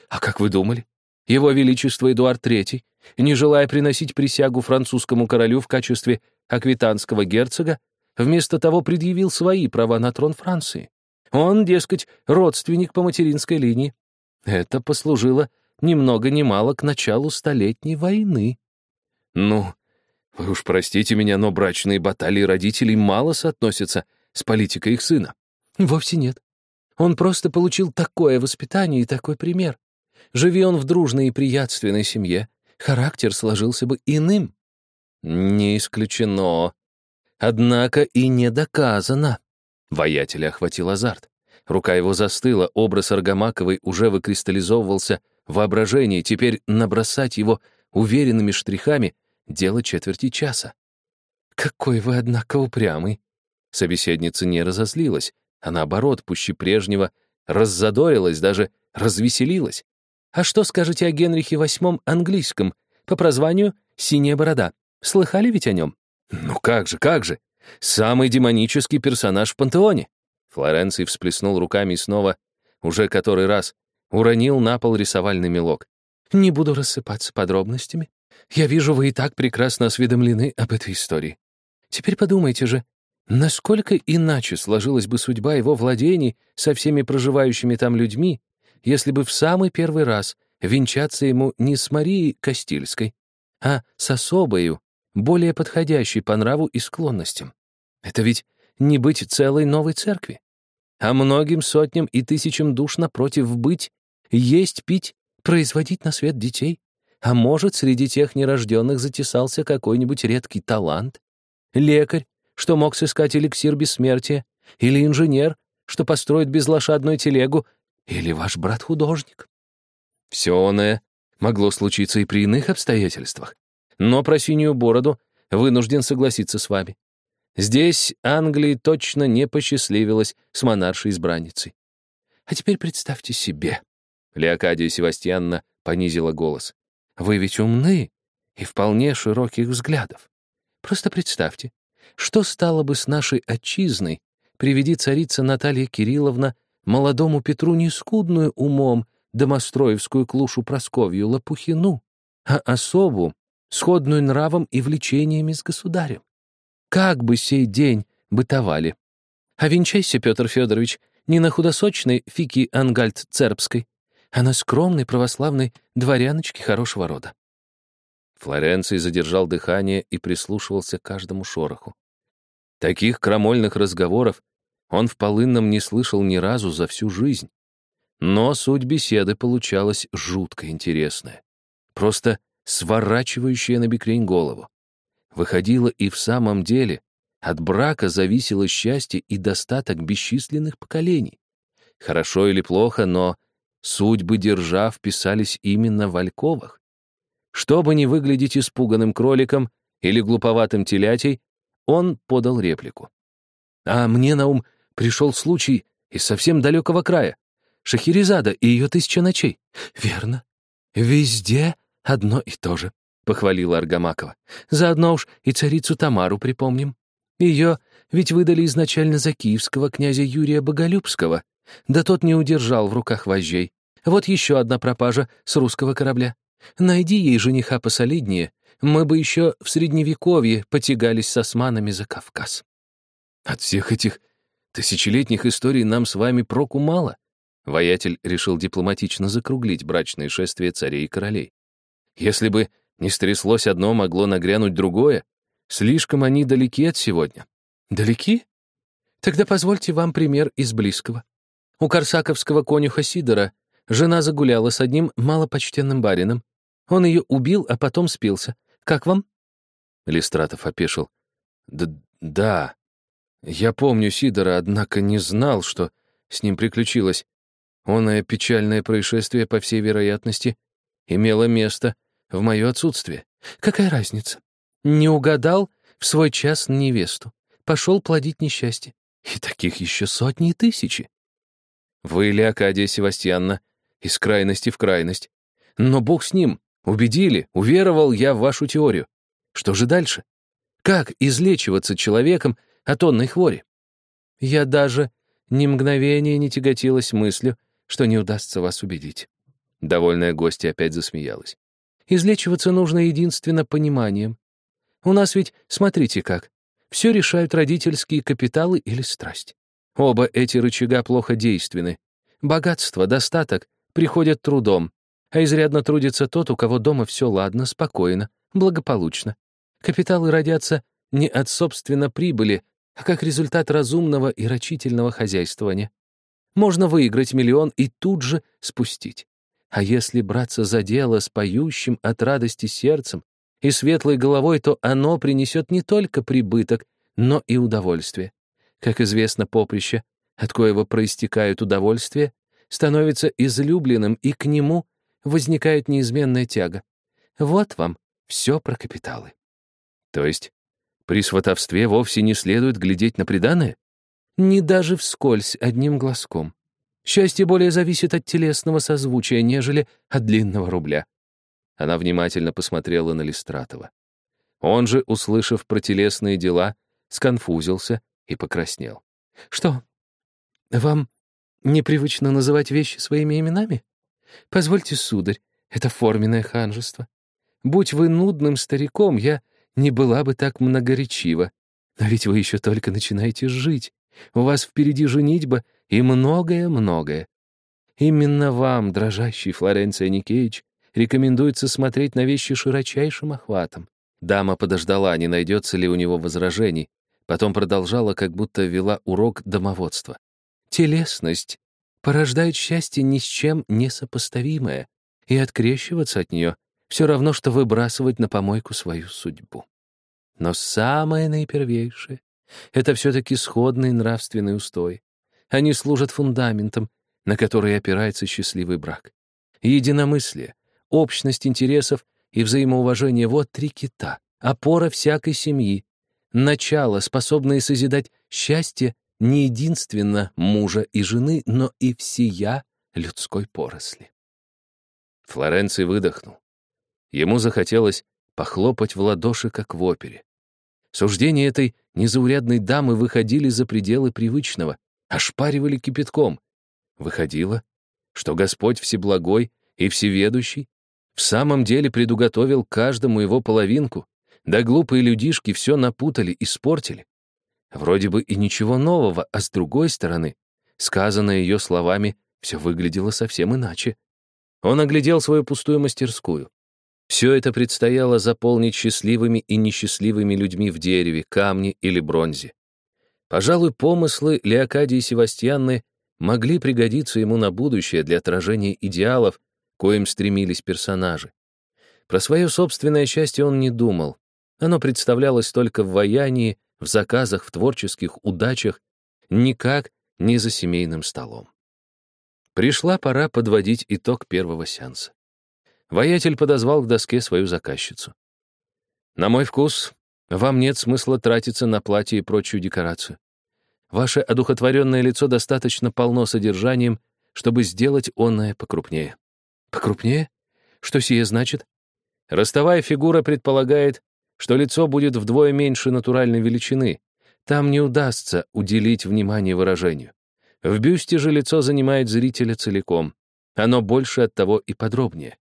А как вы думали? Его Величество Эдуард III, не желая приносить присягу французскому королю в качестве аквитанского герцога, вместо того предъявил свои права на трон Франции. Он, дескать, родственник по материнской линии. Это послужило ни много ни мало к началу Столетней войны. Ну, вы уж простите меня, но брачные баталии родителей мало соотносятся с политикой их сына. Вовсе нет. Он просто получил такое воспитание и такой пример. Живи он в дружной и приятственной семье, характер сложился бы иным. Не исключено. Однако и не доказано. Воятеля охватил азарт. Рука его застыла, образ Аргамаковой уже выкристаллизовывался в воображении, теперь набросать его уверенными штрихами — дело четверти часа. «Какой вы, однако, упрямый!» Собеседница не разозлилась, а наоборот, пуще прежнего, раззадорилась, даже развеселилась. «А что скажете о Генрихе VIII английском, по прозванию «Синяя борода»? Слыхали ведь о нем?» «Ну как же, как же! Самый демонический персонаж в пантеоне. Флоренций всплеснул руками и снова, уже который раз, уронил на пол рисовальный мелок. «Не буду рассыпаться подробностями. Я вижу, вы и так прекрасно осведомлены об этой истории. Теперь подумайте же, насколько иначе сложилась бы судьба его владений со всеми проживающими там людьми, если бы в самый первый раз венчаться ему не с Марией Кастильской, а с особою, более подходящей по нраву и склонностям. Это ведь не быть целой новой церкви. А многим сотням и тысячам душ напротив быть, есть, пить, производить на свет детей. А может, среди тех нерожденных затесался какой-нибудь редкий талант? Лекарь, что мог сыскать эликсир бессмертия? Или инженер, что построит безлошадную телегу? Или ваш брат-художник? Все оное могло случиться и при иных обстоятельствах. Но про синюю бороду вынужден согласиться с вами. Здесь Англии точно не посчастливилось с монаршей-избранницей. А теперь представьте себе, Леокадия Севастьянна понизила голос, вы ведь умны и вполне широких взглядов. Просто представьте, что стало бы с нашей отчизной, приведи царица Наталья Кирилловна молодому Петру не скудную умом домостроевскую клушу Просковью Лопухину, а особу, сходную нравом и влечениями с государем. Как бы сей день бытовали. А венчайся, Петр Федорович, не на худосочной Фики Ангальд Цербской, а на скромной православной дворяночке хорошего рода. Флоренций задержал дыхание и прислушивался к каждому шороху. Таких крамольных разговоров он в Полынном не слышал ни разу за всю жизнь. Но суть беседы получалась жутко интересная. Просто сворачивающая на бекрень голову. Выходило и в самом деле, от брака зависело счастье и достаток бесчисленных поколений. Хорошо или плохо, но судьбы держав писались именно в Альковах. Чтобы не выглядеть испуганным кроликом или глуповатым телятей, он подал реплику. А мне на ум пришел случай из совсем далекого края. Шахерезада и ее тысяча ночей. Верно. Везде одно и то же, — похвалила Аргамакова. Заодно уж и царицу Тамару припомним. Ее ведь выдали изначально за киевского князя Юрия Боголюбского, да тот не удержал в руках вожжей. Вот еще одна пропажа с русского корабля. Найди ей жениха посолиднее, мы бы еще в Средневековье потягались с османами за Кавказ. От всех этих тысячелетних историй нам с вами проку мало. Воятель решил дипломатично закруглить брачное шествие царей и королей. Если бы не стряслось одно, могло нагрянуть другое. Слишком они далеки от сегодня. Далеки? Тогда позвольте вам пример из близкого. У корсаковского конюха Сидора жена загуляла с одним малопочтенным барином. Он ее убил, а потом спился. Как вам?» Листратов опешил. «Да, да. Я помню Сидора, однако не знал, что с ним приключилось. Оное печальное происшествие, по всей вероятности, имело место в мое отсутствие. Какая разница? Не угадал в свой час невесту. Пошел плодить несчастье. И таких еще сотни и тысячи. Вы, Леокадия Севастьянна, из крайности в крайность. Но бог с ним, Убедили, уверовал я в вашу теорию. Что же дальше? Как излечиваться человеком от онной хвори? Я даже ни мгновения не тяготилась мыслью, что не удастся вас убедить. Довольная гостья опять засмеялась. Излечиваться нужно единственно пониманием. У нас ведь, смотрите как, все решают родительские капиталы или страсть. Оба эти рычага плохо действенны. Богатство, достаток приходят трудом, а изрядно трудится тот, у кого дома все ладно, спокойно, благополучно. Капиталы родятся не от собственно прибыли, а как результат разумного и рачительного хозяйствования. Можно выиграть миллион и тут же спустить. А если браться за дело с поющим от радости сердцем и светлой головой, то оно принесет не только прибыток, но и удовольствие. Как известно, поприще, от коего проистекают удовольствия, становится излюбленным, и к нему возникает неизменная тяга. Вот вам все про капиталы. То есть при сватовстве вовсе не следует глядеть на преданное? Не даже вскользь, одним глазком. Счастье более зависит от телесного созвучия, нежели от длинного рубля. Она внимательно посмотрела на Листратова. Он же, услышав про телесные дела, сконфузился и покраснел. «Что, вам непривычно называть вещи своими именами?» Позвольте, сударь, это форменное ханжество. Будь вы нудным стариком, я не была бы так многоречива. Но ведь вы еще только начинаете жить. У вас впереди женитьба и многое-многое. Именно вам, дрожащий Флоренция Никеич, рекомендуется смотреть на вещи широчайшим охватом. Дама подождала, не найдется ли у него возражений, потом продолжала, как будто вела урок домоводства. Телесность порождает счастье ни с чем не сопоставимое, и открещиваться от нее все равно, что выбрасывать на помойку свою судьбу. Но самое наипервейшее — это все-таки сходный нравственный устой. Они служат фундаментом, на который опирается счастливый брак. Единомыслие, общность интересов и взаимоуважение — вот три кита, опора всякой семьи, начало, способное созидать счастье не единственно мужа и жены, но и всея людской поросли. Флоренций выдохнул. Ему захотелось похлопать в ладоши, как в опере. Суждения этой незаурядной дамы выходили за пределы привычного, ошпаривали кипятком. Выходило, что Господь Всеблагой и Всеведущий в самом деле предуготовил каждому его половинку, да глупые людишки все напутали, испортили. Вроде бы и ничего нового, а с другой стороны, сказанное ее словами, все выглядело совсем иначе. Он оглядел свою пустую мастерскую. Все это предстояло заполнить счастливыми и несчастливыми людьми в дереве, камне или бронзе. Пожалуй, помыслы Леокадии Севастьянны могли пригодиться ему на будущее для отражения идеалов, коим стремились персонажи. Про свое собственное счастье он не думал. Оно представлялось только в ваянии, в заказах, в творческих удачах, никак не за семейным столом. Пришла пора подводить итог первого сеанса. Воятель подозвал к доске свою заказчицу. «На мой вкус, вам нет смысла тратиться на платье и прочую декорацию. Ваше одухотворенное лицо достаточно полно содержанием, чтобы сделать онное покрупнее». «Покрупнее? Что сие значит?» Ростовая фигура предполагает, что лицо будет вдвое меньше натуральной величины. Там не удастся уделить внимание выражению. В бюсте же лицо занимает зрителя целиком. Оно больше от того и подробнее.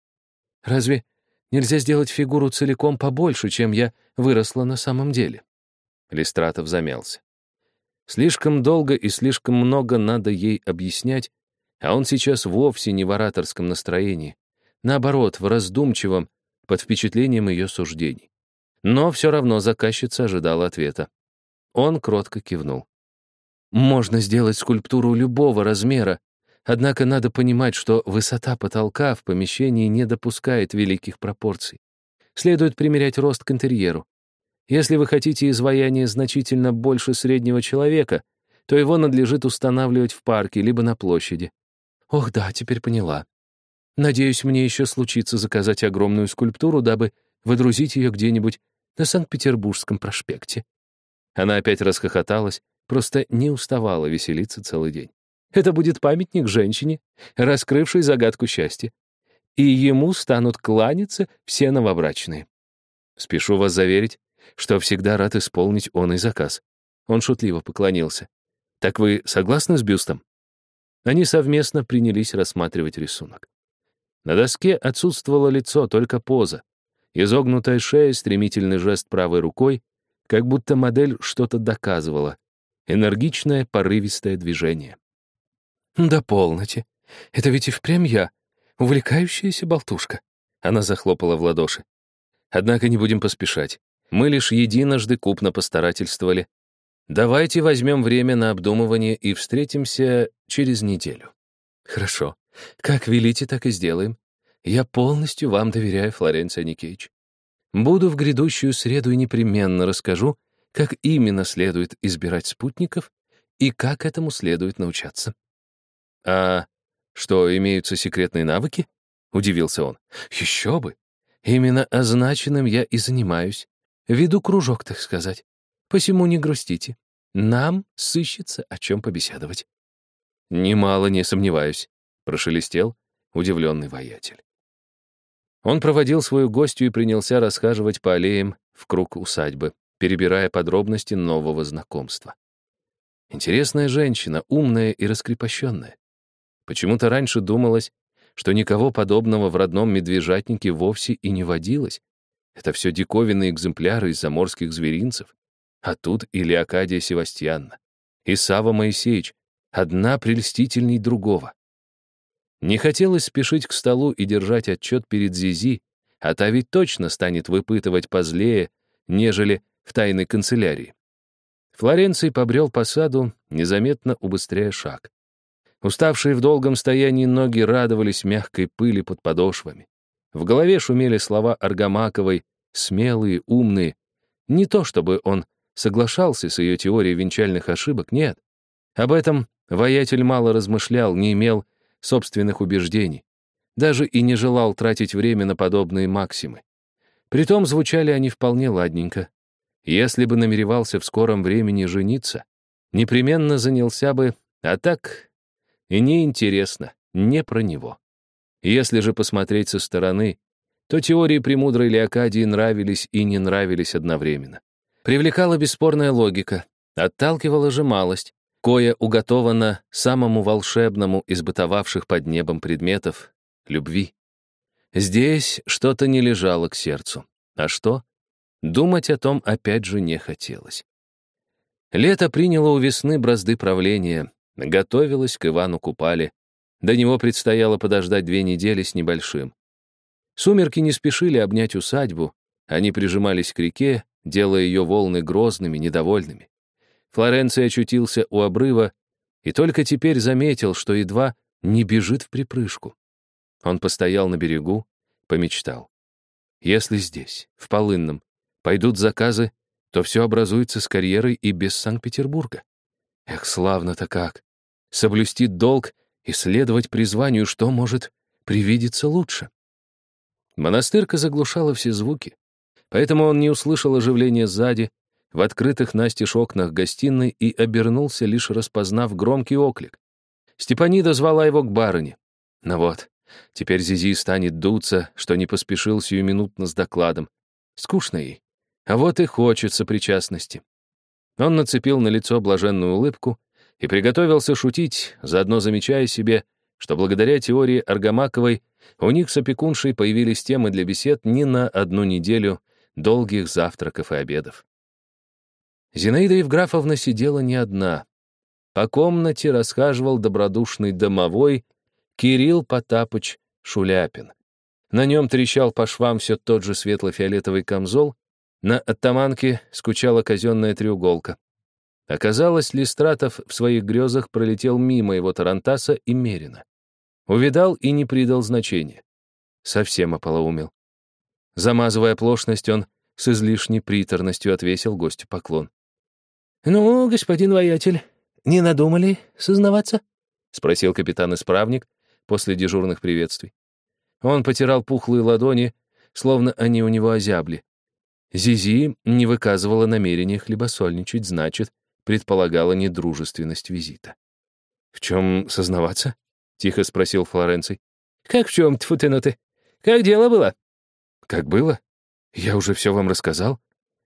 Разве нельзя сделать фигуру целиком побольше, чем я выросла на самом деле?» Листратов замялся. Слишком долго и слишком много надо ей объяснять, а он сейчас вовсе не в ораторском настроении. Наоборот, в раздумчивом, под впечатлением ее суждений. Но все равно заказчица ожидала ответа. Он кротко кивнул. «Можно сделать скульптуру любого размера, Однако надо понимать, что высота потолка в помещении не допускает великих пропорций. Следует примерять рост к интерьеру. Если вы хотите изваяние значительно больше среднего человека, то его надлежит устанавливать в парке либо на площади. Ох да, теперь поняла. Надеюсь, мне еще случится заказать огромную скульптуру, дабы выдрузить ее где-нибудь на Санкт-Петербургском проспекте. Она опять расхохоталась, просто не уставала веселиться целый день. Это будет памятник женщине, раскрывшей загадку счастья. И ему станут кланяться все новобрачные. Спешу вас заверить, что всегда рад исполнить он и заказ. Он шутливо поклонился. Так вы согласны с бюстом? Они совместно принялись рассматривать рисунок. На доске отсутствовало лицо, только поза. Изогнутая шея, стремительный жест правой рукой, как будто модель что-то доказывала. Энергичное, порывистое движение. «Да полноте. Это ведь и впрямь я. Увлекающаяся болтушка». Она захлопала в ладоши. «Однако не будем поспешать. Мы лишь единожды купно постарательствовали. Давайте возьмем время на обдумывание и встретимся через неделю». «Хорошо. Как велите, так и сделаем. Я полностью вам доверяю, Флоренция Никеич. Буду в грядущую среду и непременно расскажу, как именно следует избирать спутников и как этому следует научаться. «А что, имеются секретные навыки?» — удивился он. «Еще бы! Именно означенным я и занимаюсь. Веду кружок, так сказать. Посему не грустите. Нам сыщется о чем побеседовать». «Немало не сомневаюсь», — прошелестел удивленный воятель. Он проводил свою гостью и принялся расхаживать по аллеям в круг усадьбы, перебирая подробности нового знакомства. Интересная женщина, умная и раскрепощенная. Почему-то раньше думалось, что никого подобного в родном медвежатнике вовсе и не водилось. Это все диковинные экземпляры из заморских зверинцев. А тут и Леокадия Севастьянна, и Сава Моисеевич, одна прельстительней другого. Не хотелось спешить к столу и держать отчет перед Зизи, а та ведь точно станет выпытывать позлее, нежели в тайной канцелярии. Флоренций побрел по саду, незаметно убыстряя шаг. Уставшие в долгом стоянии ноги радовались мягкой пыли под подошвами. В голове шумели слова Аргамаковой, смелые, умные. Не то чтобы он соглашался с ее теорией венчальных ошибок, нет. Об этом воятель мало размышлял, не имел собственных убеждений. Даже и не желал тратить время на подобные максимы. Притом звучали они вполне ладненько. Если бы намеревался в скором времени жениться, непременно занялся бы, а так и неинтересно, не про него. Если же посмотреть со стороны, то теории премудрой Леокадии нравились и не нравились одновременно. Привлекала бесспорная логика, отталкивала же малость, кое уготована самому волшебному из бытовавших под небом предметов — любви. Здесь что-то не лежало к сердцу. А что? Думать о том опять же не хотелось. Лето приняло у весны бразды правления, готовилась к Ивану Купале. До него предстояло подождать две недели с небольшим. Сумерки не спешили обнять усадьбу, они прижимались к реке, делая ее волны грозными, недовольными. Флоренция очутился у обрыва и только теперь заметил, что едва не бежит в припрыжку. Он постоял на берегу, помечтал. Если здесь, в Полынном, пойдут заказы, то все образуется с карьерой и без Санкт-Петербурга. Эх, славно-то как! Соблюсти долг и следовать призванию, что может привидеться лучше. Монастырка заглушала все звуки, поэтому он не услышал оживления сзади, в открытых настежь окнах гостиной и обернулся, лишь распознав громкий оклик. Степанида звала его к барыне. Ну вот, теперь Зизи станет дуться, что не поспешил сиюминутно с докладом. Скучно ей. А вот и хочется причастности. Он нацепил на лицо блаженную улыбку и приготовился шутить, заодно замечая себе, что благодаря теории Аргамаковой у них с опекуншей появились темы для бесед не на одну неделю долгих завтраков и обедов. Зинаида Евграфовна сидела не одна. По комнате расхаживал добродушный домовой Кирилл Потапыч Шуляпин. На нем трещал по швам все тот же светло-фиолетовый камзол, на оттаманке скучала казенная треуголка. Оказалось, Листратов в своих грезах пролетел мимо его Тарантаса и Мерина. Увидал и не придал значения. Совсем ополоумел. Замазывая оплошность, он с излишней приторностью отвесил гостю поклон. «Ну, господин воятель, не надумали сознаваться?» — спросил капитан-исправник после дежурных приветствий. Он потирал пухлые ладони, словно они у него озябли. Зизи не выказывала намерения хлебосольничать, значит, предполагала недружественность визита. «В чем сознаваться?» — тихо спросил Флоренций. «Как в чем, тьфу ну ты? Как дело было?» «Как было? Я уже все вам рассказал?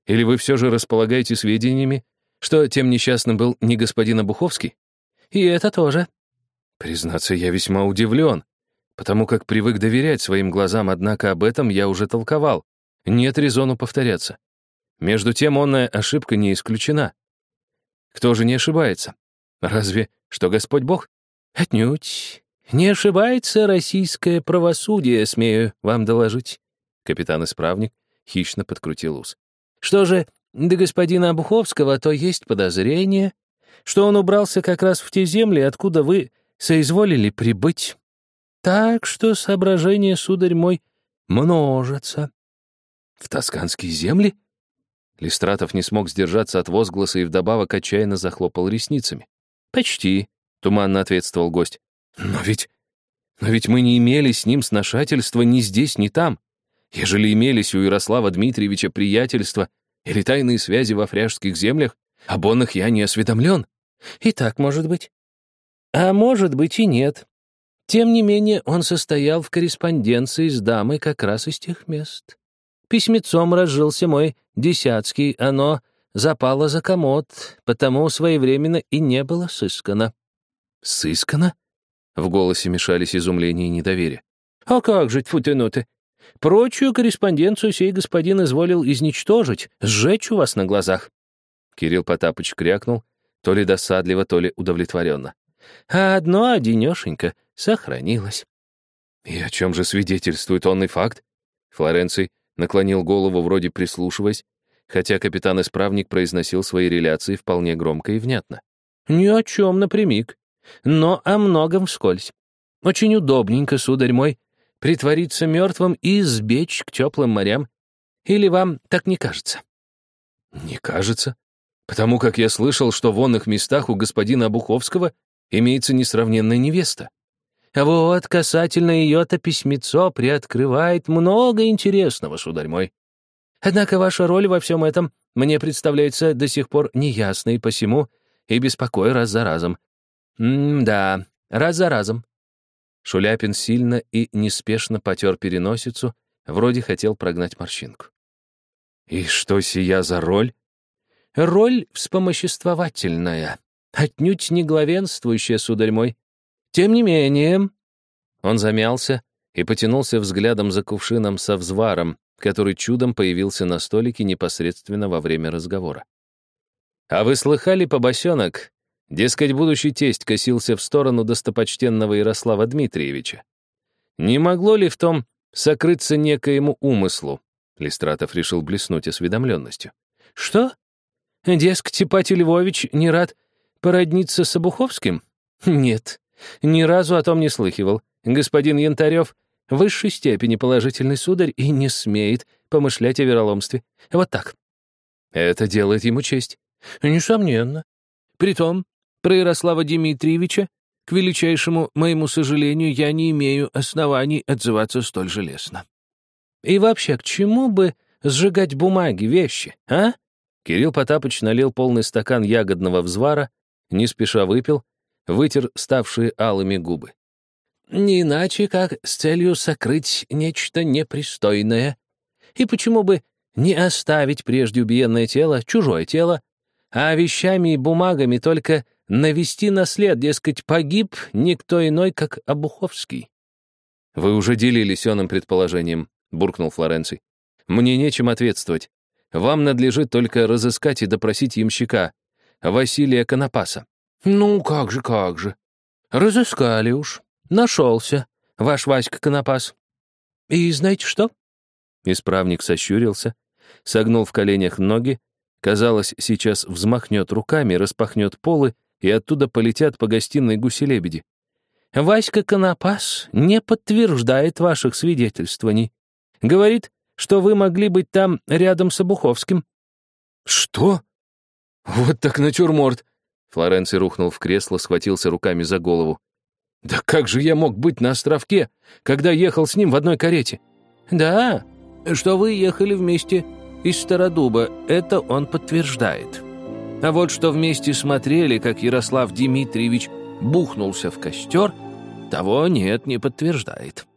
Или вы все же располагаете сведениями, что тем несчастным был не господин Обуховский? И это тоже. Признаться, я весьма удивлен, потому как привык доверять своим глазам, однако об этом я уже толковал. Нет резону повторяться. Между тем, онная ошибка не исключена. Кто же не ошибается? Разве что Господь Бог? Отнюдь. Не ошибается российское правосудие, смею вам доложить. Капитан-исправник хищно подкрутил ус. Что же до господина Обуховского, то есть подозрение, что он убрался как раз в те земли, откуда вы соизволили прибыть. Так что соображения, сударь мой, множатся. В тосканские земли? Листратов не смог сдержаться от возгласа и вдобавок отчаянно захлопал ресницами. «Почти», — туманно ответствовал гость. «Но ведь... но ведь мы не имели с ним сношательства ни здесь, ни там. Ежели имелись у Ярослава Дмитриевича приятельства, или тайные связи во фряжских землях, об онных я не осведомлен. И так может быть. А может быть и нет. Тем не менее, он состоял в корреспонденции с дамой как раз из тех мест. Письмецом разжился мой десятский, оно запало за комод, потому своевременно и не было сыскано. «Сыскано?» В голосе мешались изумление и недоверие. «А как же, ну ты! Прочую корреспонденцию сей господин изволил изничтожить, сжечь у вас на глазах». Кирилл Потапыч крякнул, то ли досадливо, то ли удовлетворенно. А одно одинешенько сохранилось. И о чем же свидетельствует онный факт? Флоренций наклонил голову, вроде прислушиваясь, хотя капитан-исправник произносил свои реляции вполне громко и внятно. «Ни о чем напрямик, но о многом вскользь. Очень удобненько, сударь мой, притвориться мертвым и сбечь к теплым морям. Или вам так не кажется?» «Не кажется. Потому как я слышал, что в онных местах у господина Обуховского имеется несравненная невеста. Вот касательно ее-то письмецо приоткрывает много интересного, сударь мой. Однако ваша роль во всем этом мне представляется до сих пор неясной, посему и беспокою раз за разом. М-да, раз за разом. Шуляпин сильно и неспешно потер переносицу, вроде хотел прогнать морщинку. «И что сия за роль?» «Роль вспомоществовательная, отнюдь не главенствующая, сударь мой. Тем не менее...» Он замялся и потянулся взглядом за кувшином со взваром, который чудом появился на столике непосредственно во время разговора. «А вы слыхали, побосенок, Дескать, будущий тесть косился в сторону достопочтенного Ярослава Дмитриевича. Не могло ли в том сокрыться некоему умыслу. Листратов решил блеснуть осведомленностью. Что? Дескать, Ипатий Львович не рад породниться с Обуховским? Нет, ни разу о том не слыхивал. Господин Янтарев в высшей степени положительный сударь и не смеет помышлять о вероломстве. Вот так. Это делает ему честь. Несомненно. Притом, про Ярослава Дмитриевича, к величайшему моему сожалению, я не имею оснований отзываться столь железно. И вообще, к чему бы сжигать бумаги, вещи, а? Кирилл Потапыч налил полный стакан ягодного взвара, не спеша выпил, вытер ставшие алыми губы. Не иначе, как с целью сокрыть нечто непристойное. И почему бы не оставить прежде убиенное тело, чужое тело, а вещами и бумагами только навести на след, дескать, погиб никто иной, как Обуховский. «Вы уже делились оным предположением», — буркнул Флоренций. «Мне нечем ответствовать. Вам надлежит только разыскать и допросить ямщика, Василия Конопаса». «Ну, как же, как же. Разыскали уж. Нашелся, ваш Васька Конопас. И знаете что?» Исправник сощурился, согнул в коленях ноги, казалось, сейчас взмахнет руками, распахнет полы, и оттуда полетят по гостиной гуси-лебеди. «Васька Конопас не подтверждает ваших свидетельствований. Говорит, что вы могли быть там рядом с Обуховским». «Что? Вот так натюрморт!» Флоренций рухнул в кресло, схватился руками за голову. «Да как же я мог быть на островке, когда ехал с ним в одной карете?» «Да, что вы ехали вместе из Стародуба, это он подтверждает. А вот что вместе смотрели, как Ярослав Дмитриевич бухнулся в костер, того нет, не подтверждает».